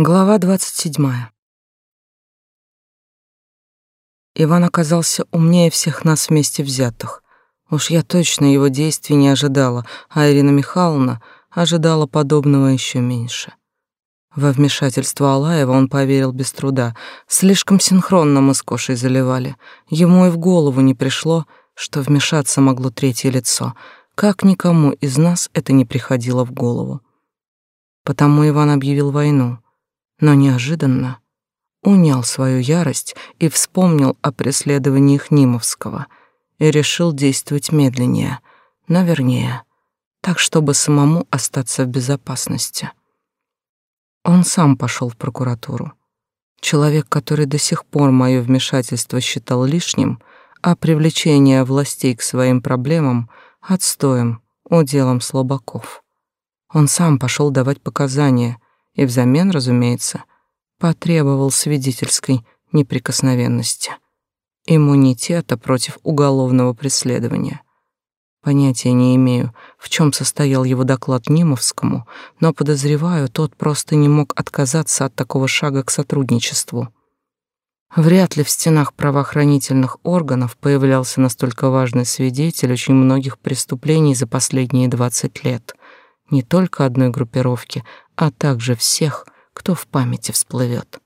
Глава двадцать седьмая. Иван оказался умнее всех нас вместе взятых. Уж я точно его действий не ожидала, а Ирина Михайловна ожидала подобного еще меньше. Во вмешательство Алаева он поверил без труда. Слишком синхронно мы с Кошей заливали. Ему и в голову не пришло, что вмешаться могло третье лицо. Как никому из нас это не приходило в голову. Потому Иван объявил войну — но неожиданно унял свою ярость и вспомнил о преследованиях Нимовского и решил действовать медленнее, но вернее, так, чтобы самому остаться в безопасности. Он сам пошел в прокуратуру. Человек, который до сих пор мое вмешательство считал лишним, а привлечение властей к своим проблемам — отстоем, уделом слабаков. Он сам пошел давать показания — и взамен, разумеется, потребовал свидетельской неприкосновенности, иммунитета против уголовного преследования. Понятия не имею, в чем состоял его доклад Нимовскому, но подозреваю, тот просто не мог отказаться от такого шага к сотрудничеству. Вряд ли в стенах правоохранительных органов появлялся настолько важный свидетель очень многих преступлений за последние 20 лет. Не только одной группировки, а также всех, кто в памяти всплывет.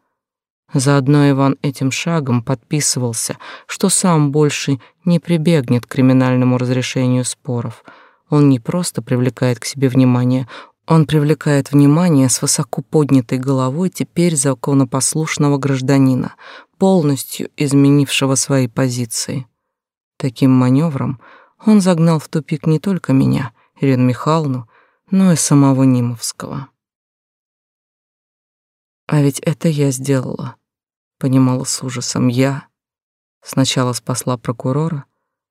Заодно Иван этим шагом подписывался, что сам больше не прибегнет к криминальному разрешению споров. Он не просто привлекает к себе внимание, он привлекает внимание с высоко поднятой головой теперь законопослушного гражданина, полностью изменившего свои позиции. Таким маневром он загнал в тупик не только меня, Ирину Михайловну, но и самого Нимовского. А ведь это я сделала, понимала с ужасом я. Сначала спасла прокурора,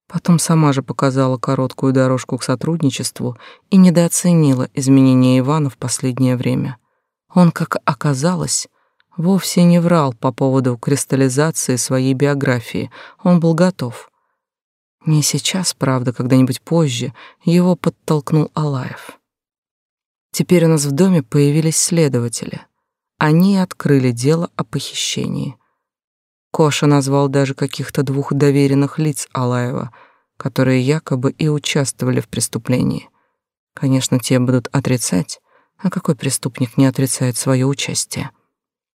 потом сама же показала короткую дорожку к сотрудничеству и недооценила изменения Ивана в последнее время. Он, как оказалось, вовсе не врал по поводу кристаллизации своей биографии. Он был готов. Не сейчас, правда, когда-нибудь позже его подтолкнул Алаев. Теперь у нас в доме появились следователи — они открыли дело о похищении. Коша назвал даже каких-то двух доверенных лиц Алаева, которые якобы и участвовали в преступлении. Конечно, те будут отрицать, а какой преступник не отрицает свое участие?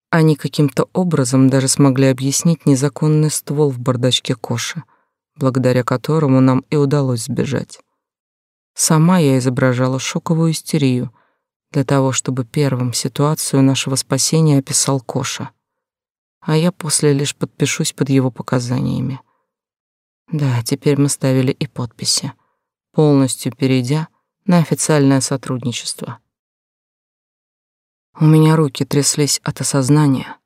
Они каким-то образом даже смогли объяснить незаконный ствол в бардачке Коши, благодаря которому нам и удалось сбежать. Сама я изображала шоковую истерию — для того, чтобы первым ситуацию нашего спасения описал Коша. А я после лишь подпишусь под его показаниями. Да, теперь мы ставили и подписи, полностью перейдя на официальное сотрудничество. У меня руки тряслись от осознания.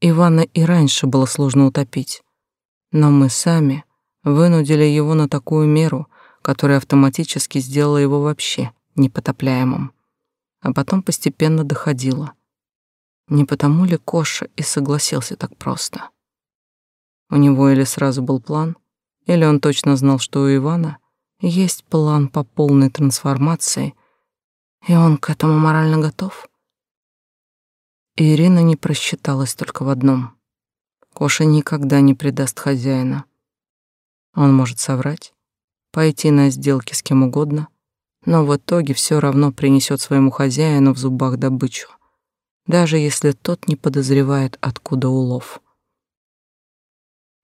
Ивана и раньше было сложно утопить, но мы сами вынудили его на такую меру, которая автоматически сделала его вообще непотопляемым а потом постепенно доходило. Не потому ли Коша и согласился так просто? У него или сразу был план, или он точно знал, что у Ивана есть план по полной трансформации, и он к этому морально готов? Ирина не просчиталась только в одном. Коша никогда не предаст хозяина. Он может соврать, пойти на сделки с кем угодно — но в итоге все равно принесет своему хозяину в зубах добычу, даже если тот не подозревает, откуда улов.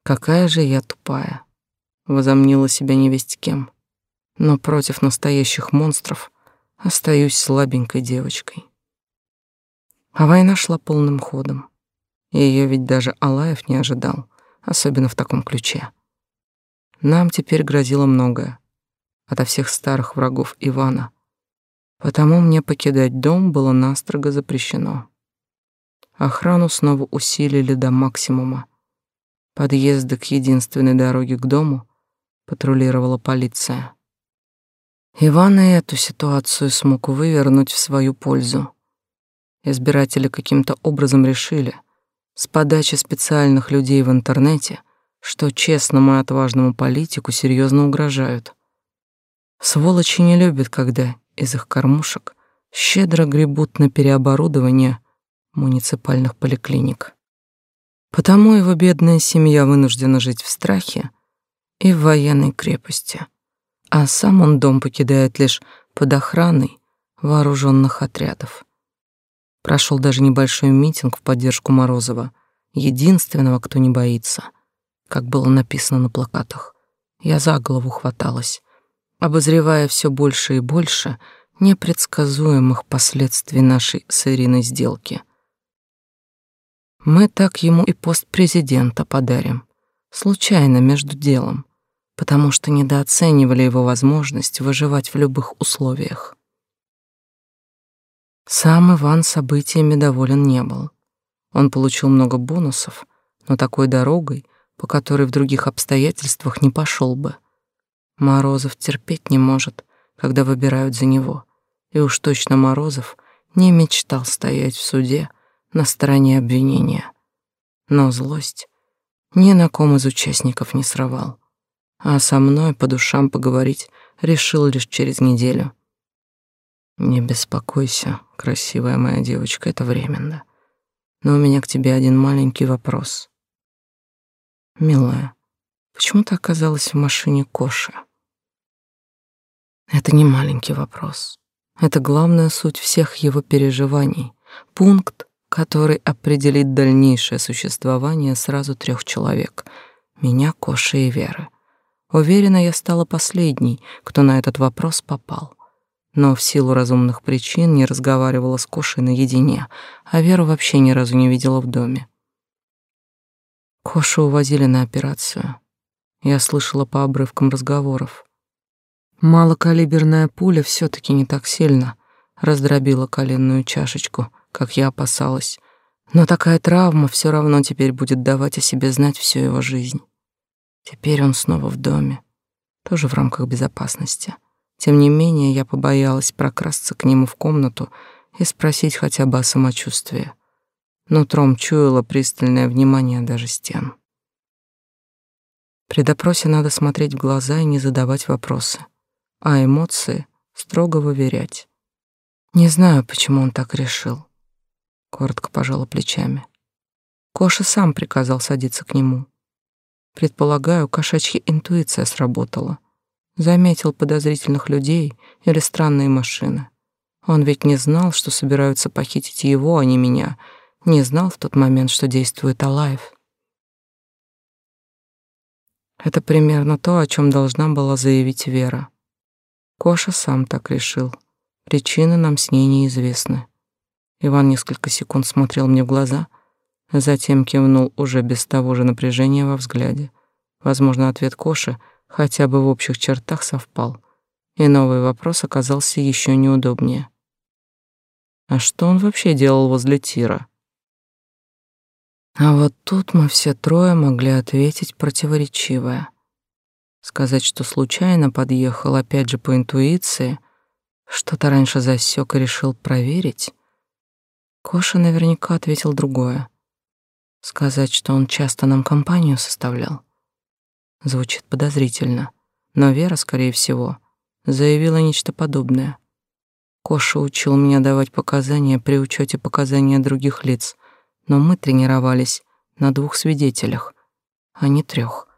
Какая же я тупая, возомнила себя невесть кем, но против настоящих монстров остаюсь слабенькой девочкой. А война шла полным ходом. Ее ведь даже Алаев не ожидал, особенно в таком ключе. Нам теперь грозило многое ото всех старых врагов Ивана. Потому мне покидать дом было настрого запрещено. Охрану снова усилили до максимума. Подъезды к единственной дороге к дому патрулировала полиция. Иван и эту ситуацию смог вывернуть в свою пользу. Избиратели каким-то образом решили, с подачи специальных людей в интернете, что честному и отважному политику серьезно угрожают. Сволочи не любят, когда из их кормушек щедро гребут на переоборудование муниципальных поликлиник. Потому его бедная семья вынуждена жить в страхе и в военной крепости, а сам он дом покидает лишь под охраной вооруженных отрядов. Прошел даже небольшой митинг в поддержку Морозова, единственного, кто не боится, как было написано на плакатах. Я за голову хваталась, обозревая все больше и больше непредсказуемых последствий нашей с Ириной сделки. Мы так ему и пост президента подарим, случайно между делом, потому что недооценивали его возможность выживать в любых условиях. Сам Иван событиями доволен не был. Он получил много бонусов, но такой дорогой, по которой в других обстоятельствах не пошел бы. Морозов терпеть не может, когда выбирают за него. И уж точно Морозов не мечтал стоять в суде на стороне обвинения. Но злость ни на ком из участников не срывал. А со мной по душам поговорить решил лишь через неделю. Не беспокойся, красивая моя девочка, это временно. Но у меня к тебе один маленький вопрос. Милая, почему ты оказалась в машине Коши? Это не маленький вопрос. Это главная суть всех его переживаний. Пункт, который определит дальнейшее существование сразу трех человек — меня, Коши и Веры. Уверена, я стала последней, кто на этот вопрос попал но в силу разумных причин не разговаривала с Кошей наедине, а Веру вообще ни разу не видела в доме. Кошу увозили на операцию. Я слышала по обрывкам разговоров. Малокалиберная пуля все таки не так сильно раздробила коленную чашечку, как я опасалась, но такая травма все равно теперь будет давать о себе знать всю его жизнь. Теперь он снова в доме, тоже в рамках безопасности. Тем не менее, я побоялась прокрасться к нему в комнату и спросить хотя бы о самочувствии. Нутром чуяла пристальное внимание даже стен. При допросе надо смотреть в глаза и не задавать вопросы, а эмоции строго выверять. Не знаю, почему он так решил. Коротко пожала плечами. Коша сам приказал садиться к нему. Предполагаю, кошачья интуиция сработала. Заметил подозрительных людей или странные машины. Он ведь не знал, что собираются похитить его, а не меня. Не знал в тот момент, что действует Алаев. Это примерно то, о чем должна была заявить Вера. Коша сам так решил. Причины нам с ней неизвестны. Иван несколько секунд смотрел мне в глаза, затем кивнул уже без того же напряжения во взгляде. Возможно, ответ Коши — хотя бы в общих чертах совпал, и новый вопрос оказался еще неудобнее. А что он вообще делал возле тира? А вот тут мы все трое могли ответить противоречивое. Сказать, что случайно подъехал, опять же по интуиции, что-то раньше засек и решил проверить. Коша наверняка ответил другое. Сказать, что он часто нам компанию составлял. Звучит подозрительно, но Вера, скорее всего, заявила нечто подобное. Коша учил меня давать показания при учете показаний других лиц, но мы тренировались на двух свидетелях, а не трех.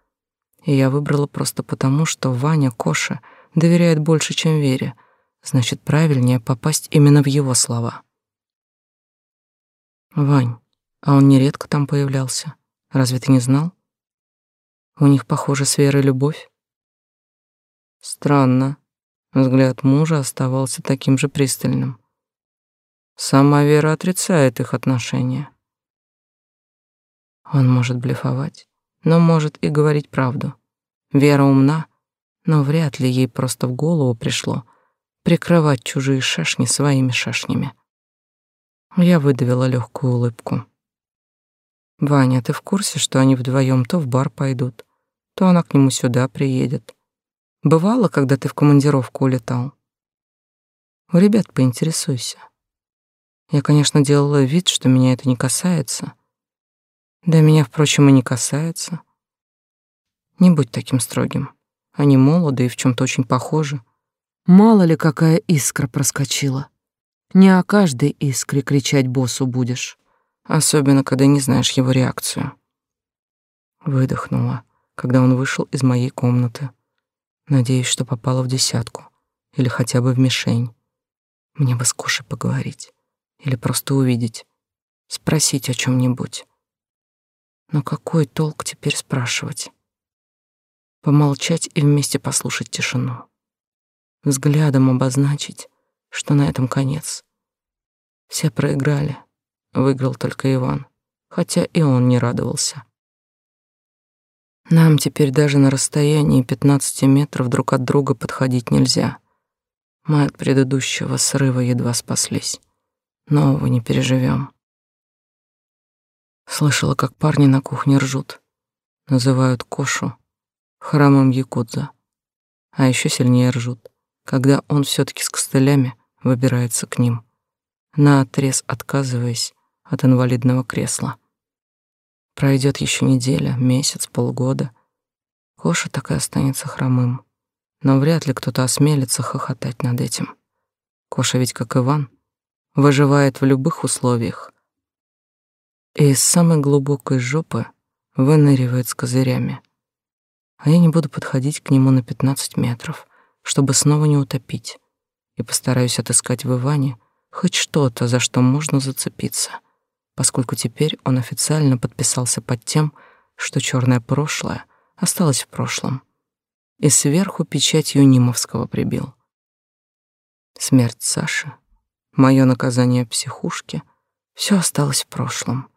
И я выбрала просто потому, что Ваня Коша доверяет больше, чем Вере, значит, правильнее попасть именно в его слова. Вань, а он нередко там появлялся. Разве ты не знал? У них, похоже, с Верой любовь. Странно. Взгляд мужа оставался таким же пристальным. Сама Вера отрицает их отношения. Он может блефовать, но может и говорить правду. Вера умна, но вряд ли ей просто в голову пришло прикрывать чужие шашни своими шашнями. Я выдавила легкую улыбку. Ваня, ты в курсе, что они вдвоем то в бар пойдут, то она к нему сюда приедет. Бывало, когда ты в командировку улетал? У ребят поинтересуйся. Я, конечно, делала вид, что меня это не касается. Да меня, впрочем, и не касается. Не будь таким строгим. Они молоды и в чем то очень похожи. Мало ли, какая искра проскочила. Не о каждой искре кричать боссу будешь. особенно когда не знаешь его реакцию. Выдохнула, когда он вышел из моей комнаты. Надеюсь, что попала в десятку или хотя бы в мишень. Мне бы с Кошей поговорить или просто увидеть, спросить о чем нибудь Но какой толк теперь спрашивать? Помолчать и вместе послушать тишину. Взглядом обозначить, что на этом конец. Все проиграли, выиграл только Иван, хотя и он не радовался. Нам теперь даже на расстоянии 15 метров друг от друга подходить нельзя. Мы от предыдущего срыва едва спаслись. Нового не переживем. Слышала, как парни на кухне ржут. Называют Кошу храмом якудза. А еще сильнее ржут, когда он все таки с костылями выбирается к ним, наотрез отказываясь от инвалидного кресла. Пройдет еще неделя, месяц, полгода. Коша так и останется хромым. Но вряд ли кто-то осмелится хохотать над этим. Коша ведь, как Иван, выживает в любых условиях. И из самой глубокой жопы выныривает с козырями. А я не буду подходить к нему на 15 метров, чтобы снова не утопить. И постараюсь отыскать в Иване хоть что-то, за что можно зацепиться — поскольку теперь он официально подписался под тем, что черное прошлое осталось в прошлом, и сверху печатью Нимовского прибил. Смерть Саши, мое наказание в психушке — все осталось в прошлом,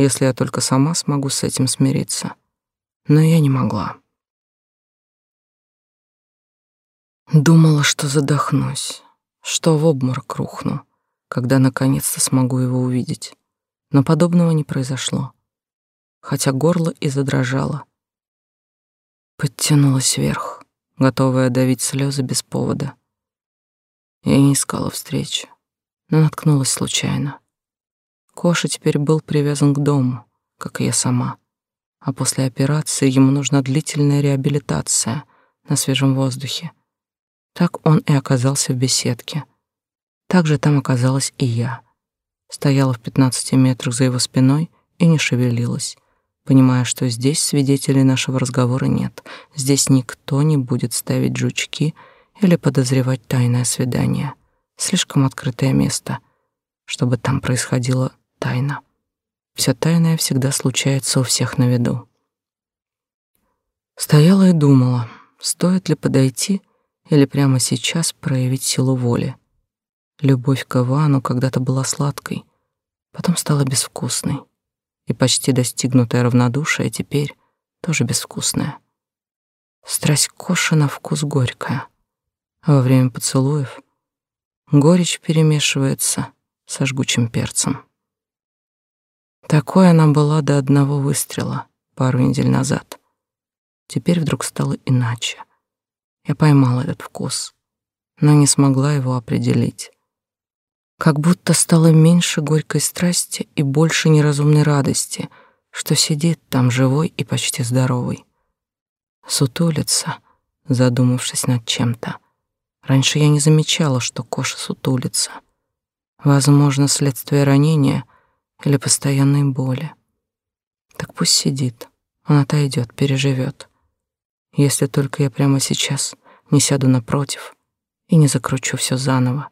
если я только сама смогу с этим смириться. Но я не могла. Думала, что задохнусь, что в обморок рухну, когда наконец-то смогу его увидеть но подобного не произошло. Хотя горло и задрожало. Подтянулась вверх, готовая давить слезы без повода. Я не искала встречи, но наткнулась случайно. Коша теперь был привязан к дому, как и я сама. А после операции ему нужна длительная реабилитация на свежем воздухе. Так он и оказался в беседке. Так же там оказалась и я стояла в пятнадцати метрах за его спиной и не шевелилась, понимая, что здесь свидетелей нашего разговора нет, здесь никто не будет ставить жучки или подозревать тайное свидание. Слишком открытое место, чтобы там происходило тайна. Все тайное всегда случается у всех на виду. Стояла и думала, стоит ли подойти или прямо сейчас проявить силу воли. Любовь к Ивану когда-то была сладкой, потом стала безвкусной, и почти достигнутое равнодушие теперь тоже безвкусное. Страсть Коши на вкус горькая, а во время поцелуев горечь перемешивается со жгучим перцем. Такой она была до одного выстрела пару недель назад. Теперь вдруг стало иначе. Я поймала этот вкус, но не смогла его определить как будто стало меньше горькой страсти и больше неразумной радости, что сидит там живой и почти здоровый. Сутулится, задумавшись над чем-то. Раньше я не замечала, что Коша сутулится. Возможно, следствие ранения или постоянной боли. Так пусть сидит, он отойдет, переживет. Если только я прямо сейчас не сяду напротив и не закручу все заново.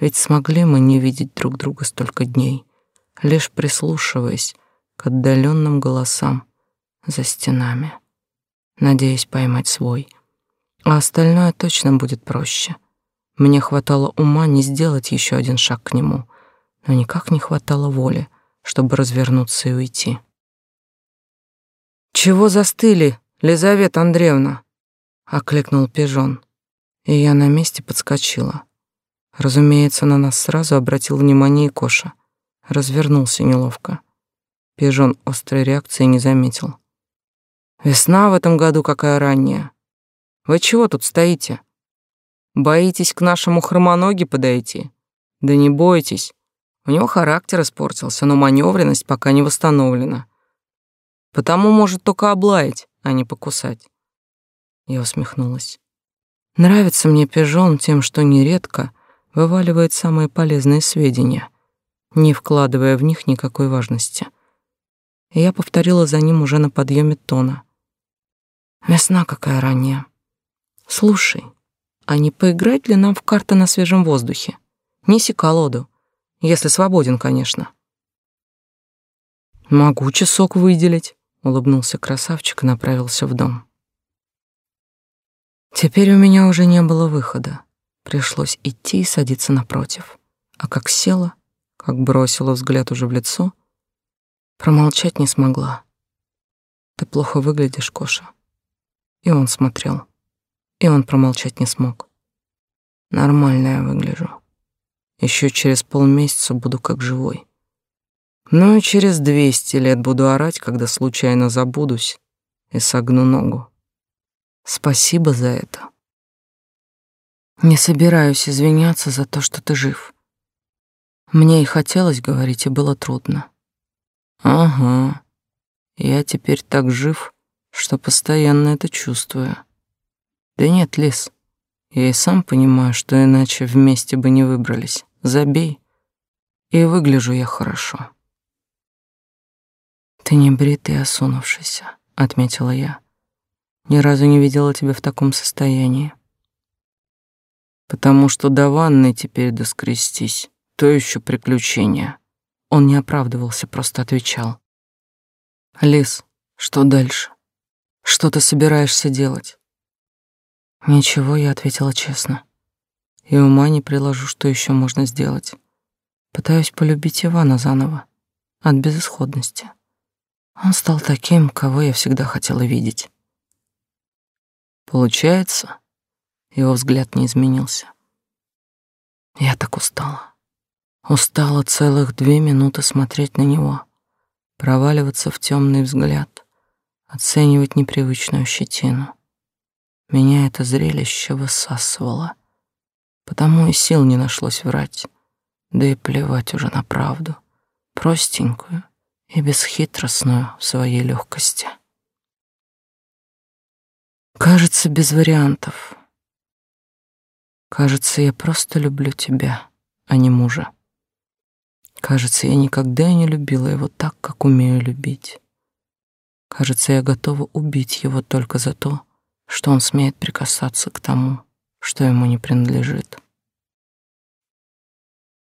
Ведь смогли мы не видеть друг друга столько дней, лишь прислушиваясь к отдаленным голосам за стенами, надеясь поймать свой. А остальное точно будет проще. Мне хватало ума не сделать еще один шаг к нему, но никак не хватало воли, чтобы развернуться и уйти. «Чего застыли, Лизавета Андреевна?» — окликнул пижон, и я на месте подскочила. Разумеется, на нас сразу обратил внимание и Коша. Развернулся неловко. Пижон острой реакции не заметил. «Весна в этом году какая ранняя. Вы чего тут стоите? Боитесь к нашему хромоноге подойти? Да не бойтесь. У него характер испортился, но маневренность пока не восстановлена. Потому может только облаять, а не покусать». Я усмехнулась. Нравится мне пижон тем, что нередко вываливает самые полезные сведения. не вкладывая в них никакой важности. И я повторила за ним уже на подъеме тона. «Весна какая ранняя. Слушай, а не поиграть ли нам в карты на свежем воздухе? Неси колоду, если свободен, конечно». «Могу часок выделить», — улыбнулся красавчик и направился в дом. Теперь у меня уже не было выхода. Пришлось идти и садиться напротив. А как села, как бросила взгляд уже в лицо, промолчать не смогла. Ты плохо выглядишь, Коша. И он смотрел. И он промолчать не смог. Нормально я выгляжу. Еще через полмесяца буду как живой. Ну и через двести лет буду орать, когда случайно забудусь и согну ногу. Спасибо за это. Не собираюсь извиняться за то, что ты жив. Мне и хотелось говорить, и было трудно. Ага. Я теперь так жив, что постоянно это чувствую. Да нет, Лис, я и сам понимаю, что иначе вместе бы не выбрались. Забей. И выгляжу я хорошо. Ты не бритый, осунувшийся, отметила я. Ни разу не видела тебя в таком состоянии. Потому что до ванны теперь доскрестись, то еще приключение. Он не оправдывался, просто отвечал. Лис, что дальше? Что ты собираешься делать? Ничего, я ответила честно. И ума не приложу, что еще можно сделать. Пытаюсь полюбить Ивана заново, от безысходности. Он стал таким, кого я всегда хотела видеть. Получается, его взгляд не изменился. Я так устала. Устала целых две минуты смотреть на него, проваливаться в темный взгляд, оценивать непривычную щетину. Меня это зрелище высасывало, потому и сил не нашлось врать, да и плевать уже на правду, простенькую и бесхитростную в своей легкости. Кажется, без вариантов. Кажется, я просто люблю тебя, а не мужа. Кажется, я никогда не любила его так, как умею любить. Кажется, я готова убить его только за то, что он смеет прикасаться к тому, что ему не принадлежит.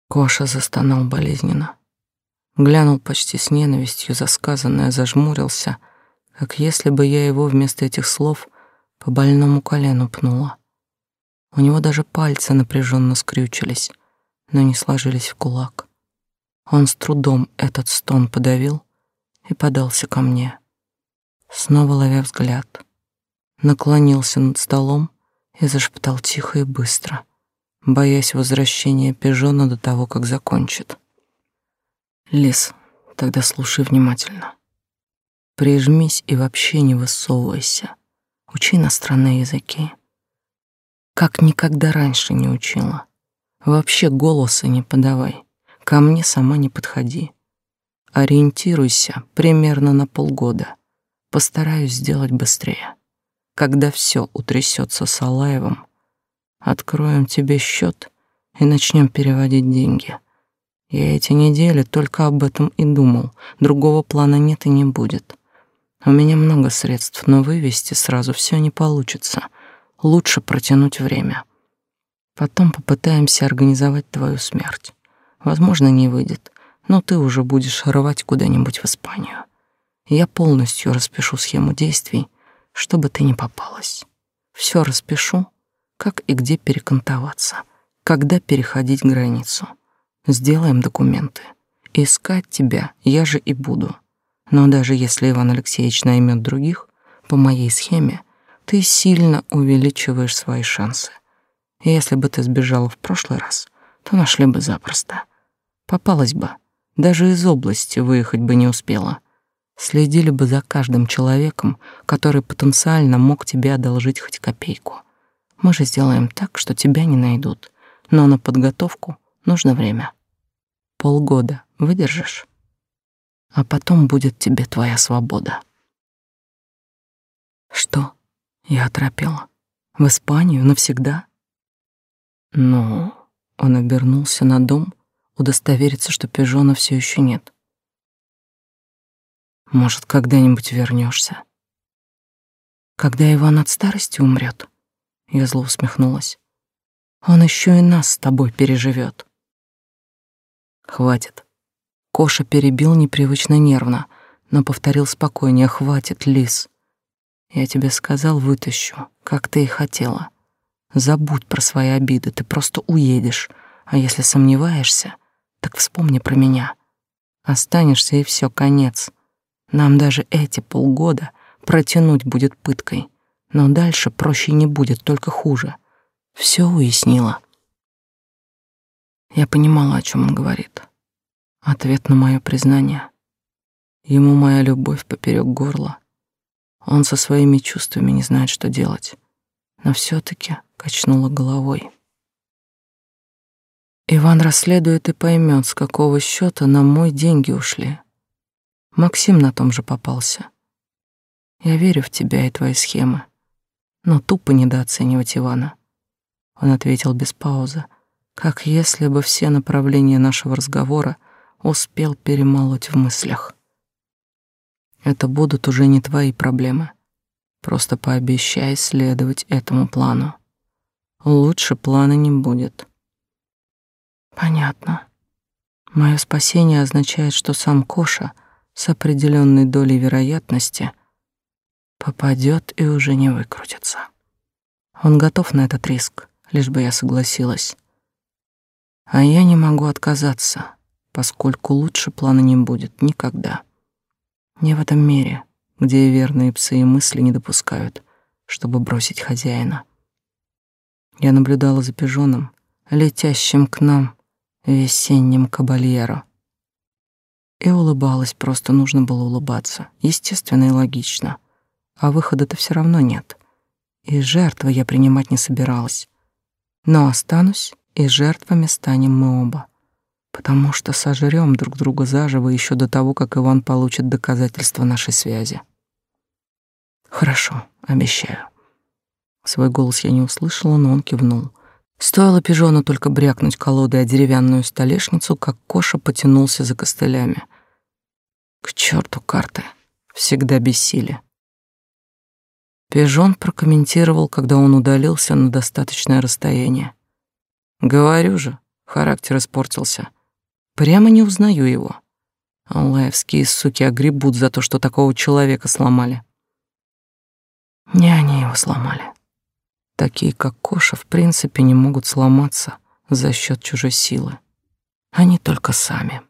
Коша застонал болезненно. Глянул почти с ненавистью за сказанное, зажмурился, как если бы я его вместо этих слов по больному колену пнула. У него даже пальцы напряженно скрючились, но не сложились в кулак. Он с трудом этот стон подавил и подался ко мне, снова ловя взгляд. Наклонился над столом и зашептал тихо и быстро, боясь возвращения пижона до того, как закончит. «Лис, тогда слушай внимательно. Прижмись и вообще не высовывайся учи иностранные языки. Как никогда раньше не учила. Вообще голоса не подавай. Ко мне сама не подходи. Ориентируйся примерно на полгода. Постараюсь сделать быстрее. Когда все утрясется с Алаевым, откроем тебе счет и начнем переводить деньги. Я эти недели только об этом и думал. Другого плана нет и не будет. У меня много средств, но вывести сразу все не получится. Лучше протянуть время. Потом попытаемся организовать твою смерть. Возможно, не выйдет, но ты уже будешь рвать куда-нибудь в Испанию. Я полностью распишу схему действий, чтобы ты не попалась. Все распишу, как и где перекантоваться, когда переходить границу. Сделаем документы. Искать тебя я же и буду. Но даже если Иван Алексеевич наймет других, по моей схеме, ты сильно увеличиваешь свои шансы. Если бы ты сбежала в прошлый раз, то нашли бы запросто. Попалась бы, даже из области выехать бы не успела. Следили бы за каждым человеком, который потенциально мог тебе одолжить хоть копейку. Мы же сделаем так, что тебя не найдут, но на подготовку нужно время. Полгода выдержишь? а потом будет тебе твоя свобода. Что? Я оторопела. В Испанию навсегда? Ну, он обернулся на дом, удостовериться, что пижона все еще нет. Может, когда-нибудь вернешься. Когда Иван от старости умрет, я зло усмехнулась. Он еще и нас с тобой переживет. Хватит. Коша перебил непривычно нервно, но повторил спокойнее: "Хватит, Лис. Я тебе сказал, вытащу, как ты и хотела. Забудь про свои обиды, ты просто уедешь. А если сомневаешься, так вспомни про меня. Останешься и все, конец. Нам даже эти полгода протянуть будет пыткой. Но дальше проще не будет, только хуже. Все уяснила. Я понимала, о чем он говорит. Ответ на мое признание. Ему моя любовь поперек горла. Он со своими чувствами не знает, что делать. Но все таки качнула головой. Иван расследует и поймет, с какого счета на мой деньги ушли. Максим на том же попался. Я верю в тебя и твои схемы, но тупо недооценивать Ивана. Он ответил без паузы, как если бы все направления нашего разговора успел перемолоть в мыслях. Это будут уже не твои проблемы. Просто пообещай следовать этому плану. Лучше плана не будет. Понятно. Мое спасение означает, что сам Коша с определенной долей вероятности попадет и уже не выкрутится. Он готов на этот риск, лишь бы я согласилась. А я не могу отказаться, поскольку лучше плана не будет никогда. Не в этом мире, где верные псы и мысли не допускают, чтобы бросить хозяина. Я наблюдала за пижоном, летящим к нам весенним кабальеро. И улыбалась, просто нужно было улыбаться, естественно и логично. А выхода-то все равно нет. И жертвы я принимать не собиралась. Но останусь, и жертвами станем мы оба потому что сожрем друг друга заживо еще до того, как Иван получит доказательства нашей связи. Хорошо, обещаю. Свой голос я не услышала, но он кивнул. Стоило пижону только брякнуть колодой о деревянную столешницу, как Коша потянулся за костылями. К черту карты, всегда бессили. Пижон прокомментировал, когда он удалился на достаточное расстояние. Говорю же, характер испортился. Прямо не узнаю его. Аллаевские суки огребут за то, что такого человека сломали. Не они его сломали. Такие, как Коша, в принципе, не могут сломаться за счет чужой силы. Они только сами.